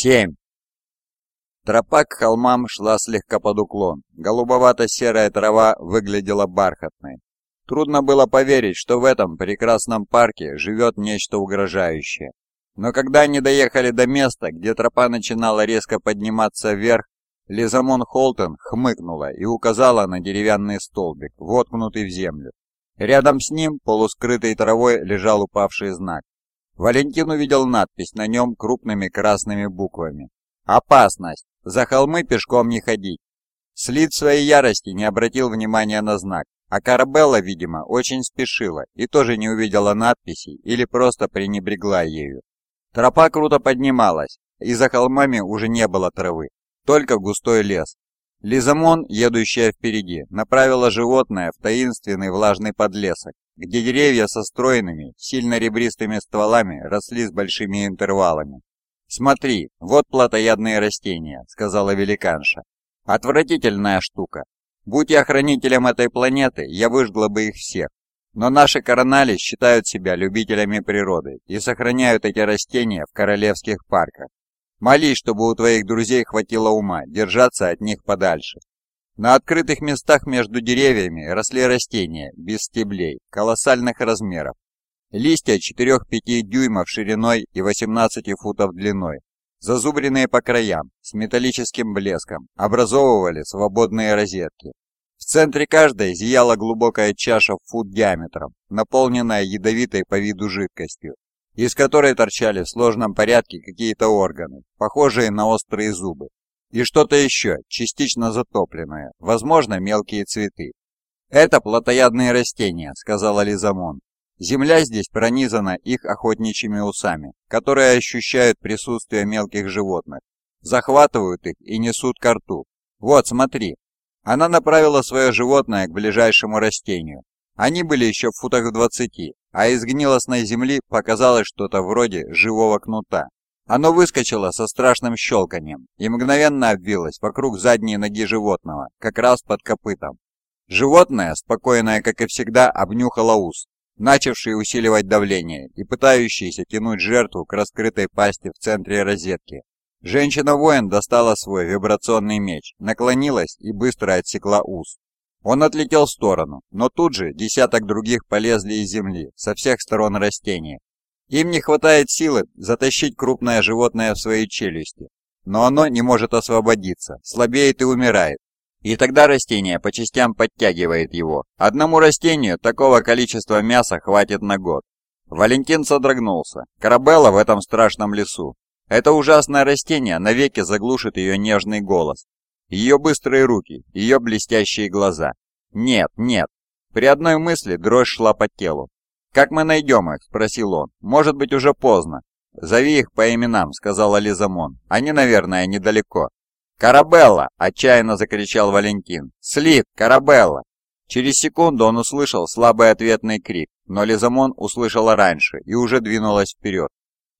семь. Тропа к холмам шла слегка под уклон. Голубовато-серая трава выглядела бархатной. Трудно было поверить, что в этом прекрасном парке живет нечто угрожающее. Но когда они доехали до места, где тропа начинала резко подниматься вверх, Лизамон Холтон хмыкнула и указала на деревянный столбик, воткнутый в землю. Рядом с ним, полускрытой травой, лежал упавший знак. Валентин увидел надпись на нем крупными красными буквами. «Опасность! За холмы пешком не ходить!» Слид своей ярости не обратил внимания на знак, а Карабелла, видимо, очень спешила и тоже не увидела надписей или просто пренебрегла ею. Тропа круто поднималась, и за холмами уже не было травы, только густой лес. Лизамон, едущая впереди, направила животное в таинственный влажный подлесок, где деревья со стройными, сильно ребристыми стволами росли с большими интервалами. «Смотри, вот плотоядные растения», — сказала великанша. «Отвратительная штука. Будь я хранителем этой планеты, я выжгла бы их всех. Но наши коронали считают себя любителями природы и сохраняют эти растения в королевских парках. Молись, чтобы у твоих друзей хватило ума держаться от них подальше. На открытых местах между деревьями росли растения без стеблей, колоссальных размеров. Листья 4-5 дюймов шириной и 18 футов длиной, зазубренные по краям, с металлическим блеском, образовывали свободные розетки. В центре каждой зияла глубокая чаша в фут диаметром, наполненная ядовитой по виду жидкостью, из которой торчали в сложном порядке какие-то органы, похожие на острые зубы. И что-то еще, частично затопленное, возможно, мелкие цветы. «Это плотоядные растения», — сказала Лизамон. «Земля здесь пронизана их охотничьими усами, которые ощущают присутствие мелких животных, захватывают их и несут ко рту. Вот, смотри». Она направила свое животное к ближайшему растению. Они были еще в футах в двадцати, а из гнилостной земли показалось что-то вроде живого кнута. Оно выскочило со страшным щелканием и мгновенно обвилось вокруг задней ноги животного, как раз под копытом. Животное, спокойное, как и всегда, обнюхало ус, начавший усиливать давление и пытающийся тянуть жертву к раскрытой пасти в центре розетки. Женщина-воин достала свой вибрационный меч, наклонилась и быстро отсекла ус. Он отлетел в сторону, но тут же десяток других полезли из земли, со всех сторон растения, им не хватает силы затащить крупное животное в свои челюсти, но оно не может освободиться, слабеет и умирает. И тогда растение по частям подтягивает его. Одному растению такого количества мяса хватит на год. Валентин содрогнулся. Карабелла в этом страшном лесу. Это ужасное растение навеки заглушит ее нежный голос. Ее быстрые руки, ее блестящие глаза. Нет, нет. При одной мысли дрожь шла по телу. «Как мы найдем их?» – спросил он. «Может быть, уже поздно». «Зови их по именам», – сказала Лизамон. «Они, наверное, недалеко». «Карабелла!» – отчаянно закричал Валентин. «Слит! Карабелла!» Через секунду он услышал слабый ответный крик, но Лизамон услышала раньше и уже двинулась вперед.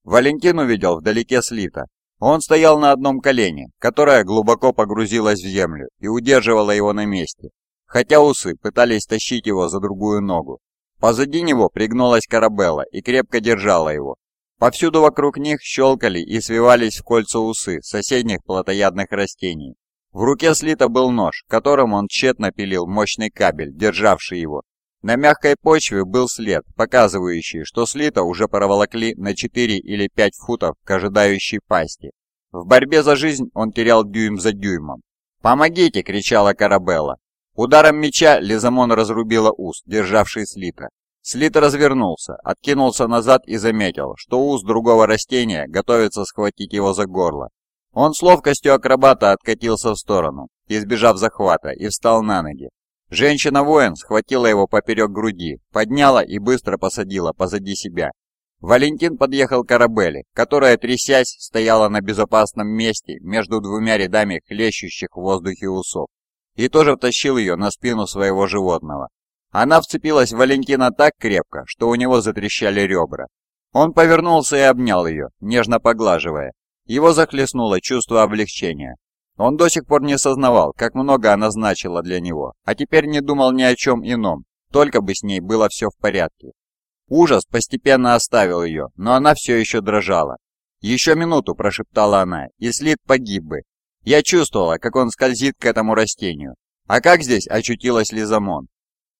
Валентин увидел вдалеке Слита. Он стоял на одном колене, которое глубоко погрузилось в землю и удерживало его на месте, хотя усы пытались тащить его за другую ногу. Позади него пригнулась Карабелла и крепко держала его. Повсюду вокруг них щелкали и свивались в кольца усы соседних плотоядных растений. В руке Слита был нож, которым он тщетно пилил мощный кабель, державший его. На мягкой почве был след, показывающий, что Слита уже проволокли на 4 или 5 футов к ожидающей пасти. В борьбе за жизнь он терял дюйм за дюймом. «Помогите!» — кричала Карабелла. Ударом меча Лизамон разрубила ус, державший слита. Слит развернулся, откинулся назад и заметил, что ус другого растения готовится схватить его за горло. Он с ловкостью акробата откатился в сторону, избежав захвата, и встал на ноги. Женщина-воин схватила его поперек груди, подняла и быстро посадила позади себя. Валентин подъехал к Арабелле, которая, трясясь, стояла на безопасном месте между двумя рядами хлещущих в воздухе усов и тоже втащил ее на спину своего животного. Она вцепилась в Валентина так крепко, что у него затрещали ребра. Он повернулся и обнял ее, нежно поглаживая. Его захлестнуло чувство облегчения. Он до сих пор не сознавал, как много она значила для него, а теперь не думал ни о чем ином, только бы с ней было все в порядке. Ужас постепенно оставил ее, но она все еще дрожала. «Еще минуту», – прошептала она, – «и слит погиб бы». Я чувствовала, как он скользит к этому растению. А как здесь очутилась Лизамон?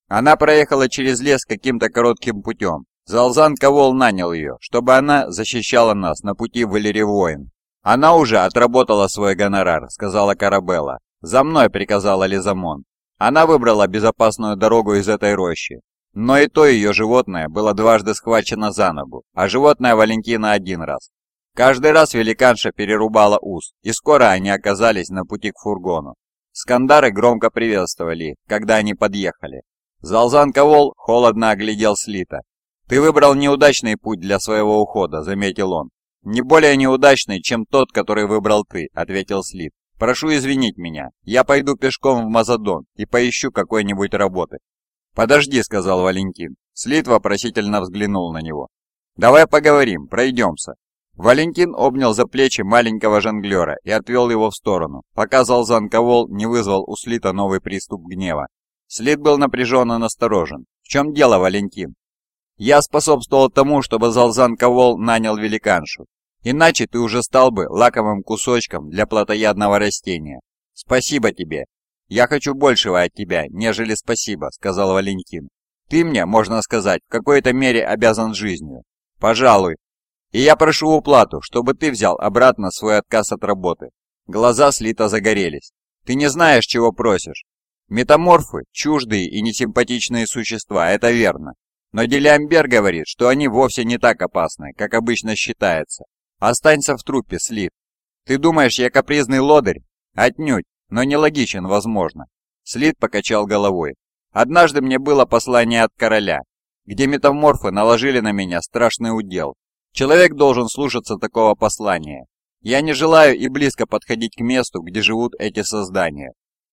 Она проехала через лес каким-то коротким путем. Залзан Ковол нанял ее, чтобы она защищала нас на пути в Элеривоин. «Она уже отработала свой гонорар», — сказала Карабелла. «За мной», — приказала Лизамон. Она выбрала безопасную дорогу из этой рощи. Но и то ее животное было дважды схвачено за ногу, а животное Валентина один раз. Каждый раз великанша перерубала ус, и скоро они оказались на пути к фургону. Скандары громко приветствовали, когда они подъехали. Залзан Ковол холодно оглядел Слита. «Ты выбрал неудачный путь для своего ухода», — заметил он. «Не более неудачный, чем тот, который выбрал ты», — ответил Слит. «Прошу извинить меня. Я пойду пешком в Мазадон и поищу какой-нибудь работы». «Подожди», — сказал Валентин. Слит вопросительно взглянул на него. «Давай поговорим, пройдемся. Валентин обнял за плечи маленького жонглера и отвел его в сторону, пока Залзан Ковол не вызвал у Слита новый приступ гнева. Слит был напряженно насторожен. «В чем дело, Валентин?» «Я способствовал тому, чтобы Залзан Ковол нанял великаншу. Иначе ты уже стал бы лаковым кусочком для плотоядного растения. Спасибо тебе. Я хочу большего от тебя, нежели спасибо», — сказал Валентин. «Ты мне, можно сказать, в какой-то мере обязан жизнью. Пожалуй, и я прошу уплату, чтобы ты взял обратно свой отказ от работы. Глаза слито загорелись. Ты не знаешь, чего просишь. Метаморфы – чуждые и несимпатичные существа, это верно. Но Делиамбер говорит, что они вовсе не так опасны, как обычно считается. Останься в трупе, Слит. Ты думаешь, я капризный лодырь? Отнюдь, но нелогичен, возможно. Слит покачал головой. Однажды мне было послание от короля, где метаморфы наложили на меня страшный удел, Человек должен слушаться такого послания. Я не желаю и близко подходить к месту, где живут эти создания.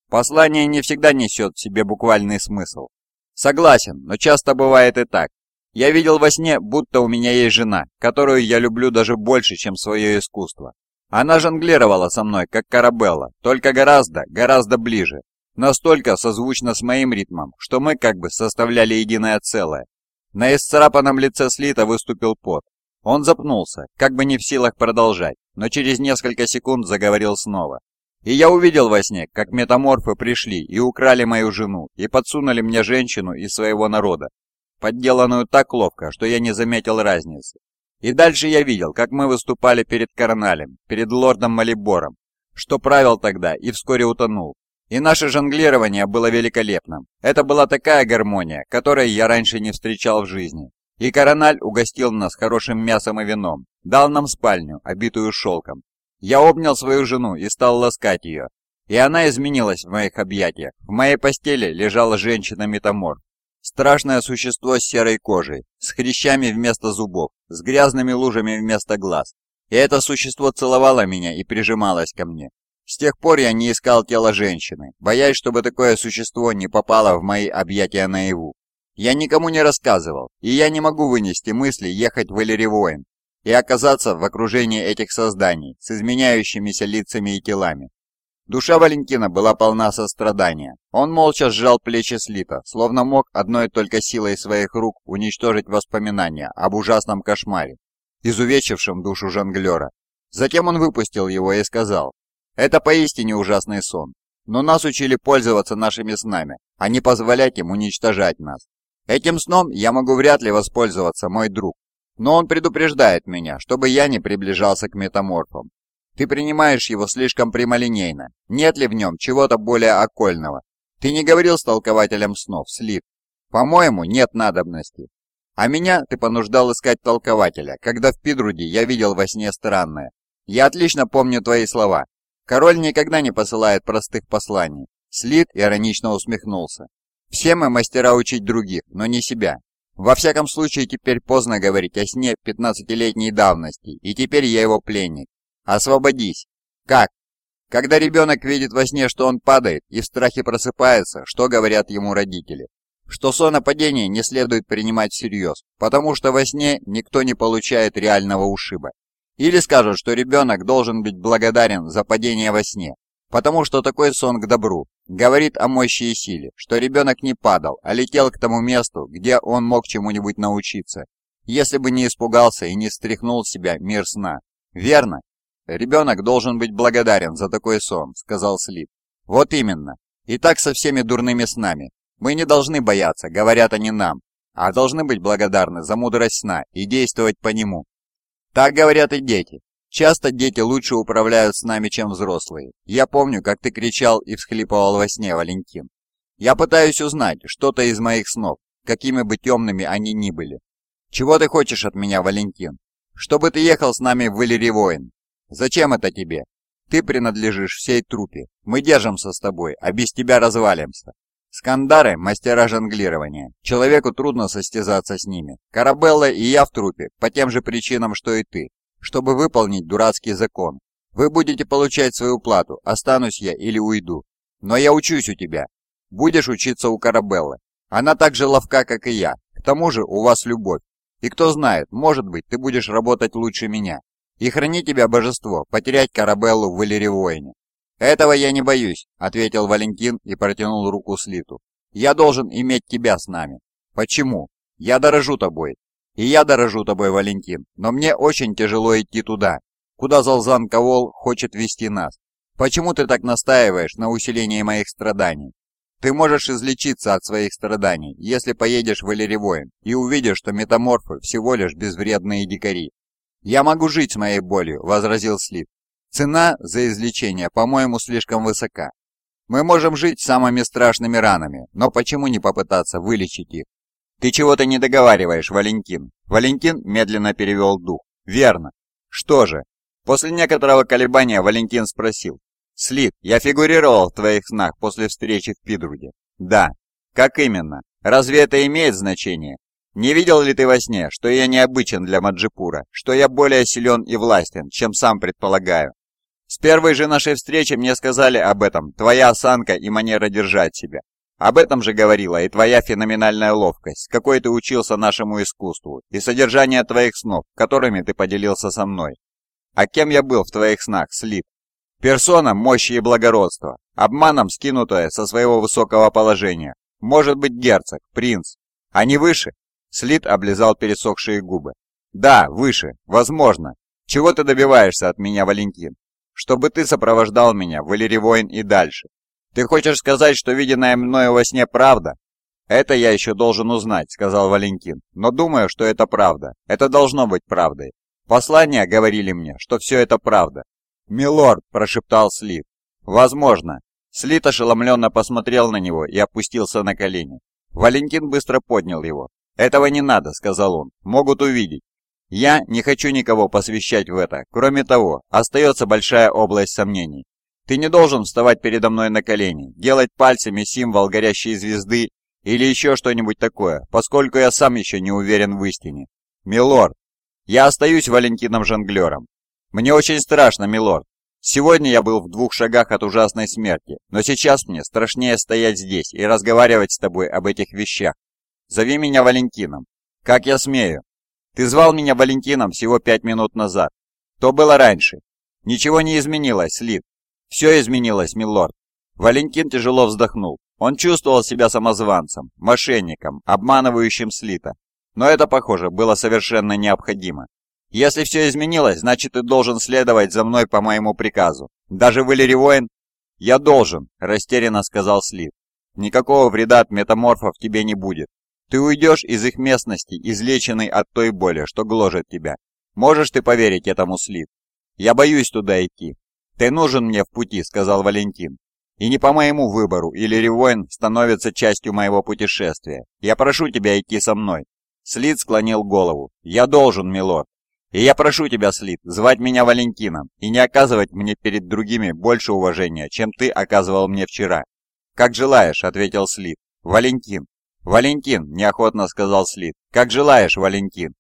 Послание не всегда несет в себе буквальный смысл. Согласен, но часто бывает и так. Я видел во сне, будто у меня есть жена, которую я люблю даже больше, чем свое искусство. Она жонглировала со мной, как Карабелла, только гораздо, гораздо ближе. Настолько созвучно с моим ритмом, что мы как бы составляли единое целое. На исцарапанном лице Слита выступил пот, он запнулся, как бы не в силах продолжать, но через несколько секунд заговорил снова. И я увидел во сне, как метаморфы пришли и украли мою жену, и подсунули мне женщину из своего народа, подделанную так ловко, что я не заметил разницы. И дальше я видел, как мы выступали перед Карналем, перед лордом Малибором, что правил тогда и вскоре утонул. И наше жонглирование было великолепным. Это была такая гармония, которой я раньше не встречал в жизни. И Корональ угостил нас хорошим мясом и вином, дал нам спальню, обитую шелком. Я обнял свою жену и стал ласкать ее. И она изменилась в моих объятиях. В моей постели лежала женщина-метаморф. Страшное существо с серой кожей, с хрящами вместо зубов, с грязными лужами вместо глаз. И это существо целовало меня и прижималось ко мне. С тех пор я не искал тело женщины, боясь, чтобы такое существо не попало в мои объятия наяву. Я никому не рассказывал, и я не могу вынести мысли ехать в Элеривоин и оказаться в окружении этих созданий с изменяющимися лицами и телами. Душа Валентина была полна сострадания. Он молча сжал плечи Слита, словно мог одной только силой своих рук уничтожить воспоминания об ужасном кошмаре, изувечившем душу жонглера. Затем он выпустил его и сказал, «Это поистине ужасный сон, но нас учили пользоваться нашими снами, а не позволять им уничтожать нас. Этим сном я могу вряд ли воспользоваться, мой друг. Но он предупреждает меня, чтобы я не приближался к метаморфам. Ты принимаешь его слишком прямолинейно. Нет ли в нем чего-то более окольного? Ты не говорил с толкователем снов, Слив. По-моему, нет надобности. А меня ты понуждал искать толкователя, когда в Пидруде я видел во сне странное. Я отлично помню твои слова. Король никогда не посылает простых посланий. Слит иронично усмехнулся. Все мы мастера учить других, но не себя. Во всяком случае, теперь поздно говорить о сне 15-летней давности, и теперь я его пленник. Освободись. Как? Когда ребенок видит во сне, что он падает и в страхе просыпается, что говорят ему родители? Что сон о падении не следует принимать всерьез, потому что во сне никто не получает реального ушиба. Или скажут, что ребенок должен быть благодарен за падение во сне, потому что такой сон к добру, говорит о мощи и силе, что ребенок не падал, а летел к тому месту, где он мог чему-нибудь научиться, если бы не испугался и не стряхнул с себя мир сна. «Верно. Ребенок должен быть благодарен за такой сон», — сказал Слип. «Вот именно. И так со всеми дурными снами. Мы не должны бояться, говорят они нам, а должны быть благодарны за мудрость сна и действовать по нему. Так говорят и дети. Часто дети лучше управляют с нами, чем взрослые. Я помню, как ты кричал и всхлипывал во сне, Валентин. Я пытаюсь узнать что-то из моих снов, какими бы темными они ни были. Чего ты хочешь от меня, Валентин? Чтобы ты ехал с нами в Валеривоин. Зачем это тебе? Ты принадлежишь всей трупе. Мы держимся с тобой, а без тебя развалимся. Скандары – мастера жонглирования. Человеку трудно состязаться с ними. Карабелла и я в трупе, по тем же причинам, что и ты чтобы выполнить дурацкий закон. Вы будете получать свою плату, останусь я или уйду. Но я учусь у тебя. Будешь учиться у Карабеллы. Она так же ловка, как и я. К тому же у вас любовь. И кто знает, может быть, ты будешь работать лучше меня. И храни тебя божество, потерять Карабеллу в Валеревойне. «Этого я не боюсь», — ответил Валентин и протянул руку Слиту. «Я должен иметь тебя с нами». «Почему? Я дорожу тобой. И я дорожу тобой, Валентин, но мне очень тяжело идти туда, куда Залзан Ковол хочет вести нас. Почему ты так настаиваешь на усилении моих страданий? Ты можешь излечиться от своих страданий, если поедешь в Элеревоин и увидишь, что метаморфы всего лишь безвредные дикари. «Я могу жить с моей болью», — возразил Слив. «Цена за излечение, по-моему, слишком высока. Мы можем жить самыми страшными ранами, но почему не попытаться вылечить их? «Ты чего-то не договариваешь, Валентин». Валентин медленно перевел дух. «Верно. Что же?» После некоторого колебания Валентин спросил. «Слит, я фигурировал в твоих снах после встречи в Пидруде?» «Да». «Как именно? Разве это имеет значение? Не видел ли ты во сне, что я необычен для Маджипура, что я более силен и властен, чем сам предполагаю? С первой же нашей встречи мне сказали об этом твоя осанка и манера держать себя. Об этом же говорила и твоя феноменальная ловкость, с какой ты учился нашему искусству, и содержание твоих снов, которыми ты поделился со мной. А кем я был в твоих снах, Слит? Персона мощи и благородства, обманом скинутая со своего высокого положения. Может быть герцог, принц. А не выше? Слит облизал пересохшие губы. Да, выше, возможно. Чего ты добиваешься от меня, Валентин? Чтобы ты сопровождал меня, Валерий Воин, и дальше. «Ты хочешь сказать, что виденное мною во сне правда?» «Это я еще должен узнать», — сказал Валентин. «Но думаю, что это правда. Это должно быть правдой. Послания говорили мне, что все это правда». «Милорд», — прошептал Слит. «Возможно». Слит ошеломленно посмотрел на него и опустился на колени. Валентин быстро поднял его. «Этого не надо», — сказал он. «Могут увидеть». «Я не хочу никого посвящать в это. Кроме того, остается большая область сомнений. Ты не должен вставать передо мной на колени, делать пальцами символ горящей звезды или еще что-нибудь такое, поскольку я сам еще не уверен в истине. Милорд, я остаюсь Валентином-жонглером. Мне очень страшно, милорд. Сегодня я был в двух шагах от ужасной смерти, но сейчас мне страшнее стоять здесь и разговаривать с тобой об этих вещах. Зови меня Валентином. Как я смею? Ты звал меня Валентином всего пять минут назад. То было раньше. Ничего не изменилось, Лид. «Все изменилось, милорд». Валентин тяжело вздохнул. Он чувствовал себя самозванцем, мошенником, обманывающим Слита. Но это, похоже, было совершенно необходимо. «Если все изменилось, значит, ты должен следовать за мной по моему приказу. Даже Валерий Воин...» «Я должен», – растерянно сказал Слит. «Никакого вреда от метаморфов тебе не будет. Ты уйдешь из их местности, излеченный от той боли, что гложет тебя. Можешь ты поверить этому, Слит? Я боюсь туда идти. «Ты нужен мне в пути», — сказал Валентин. «И не по моему выбору, или Ривоин становится частью моего путешествия. Я прошу тебя идти со мной». Слит склонил голову. «Я должен, милорд. И я прошу тебя, Слит, звать меня Валентином и не оказывать мне перед другими больше уважения, чем ты оказывал мне вчера». «Как желаешь», — ответил Слит. «Валентин». «Валентин», — неохотно сказал Слит. «Как желаешь, Валентин».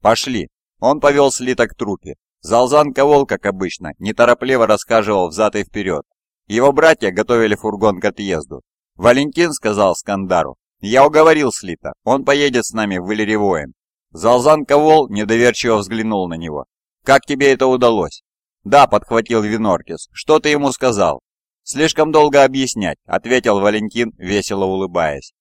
«Пошли». Он повел Слита к трупе. Залзан Ковол, как обычно, неторопливо рассказывал взад и вперед. Его братья готовили фургон к отъезду. Валентин сказал Скандару, «Я уговорил Слита, он поедет с нами в Валеревоин». Залзан Ковол недоверчиво взглянул на него. «Как тебе это удалось?» «Да», — подхватил Виноркис, — «что ты ему сказал?» «Слишком долго объяснять», — ответил Валентин, весело улыбаясь.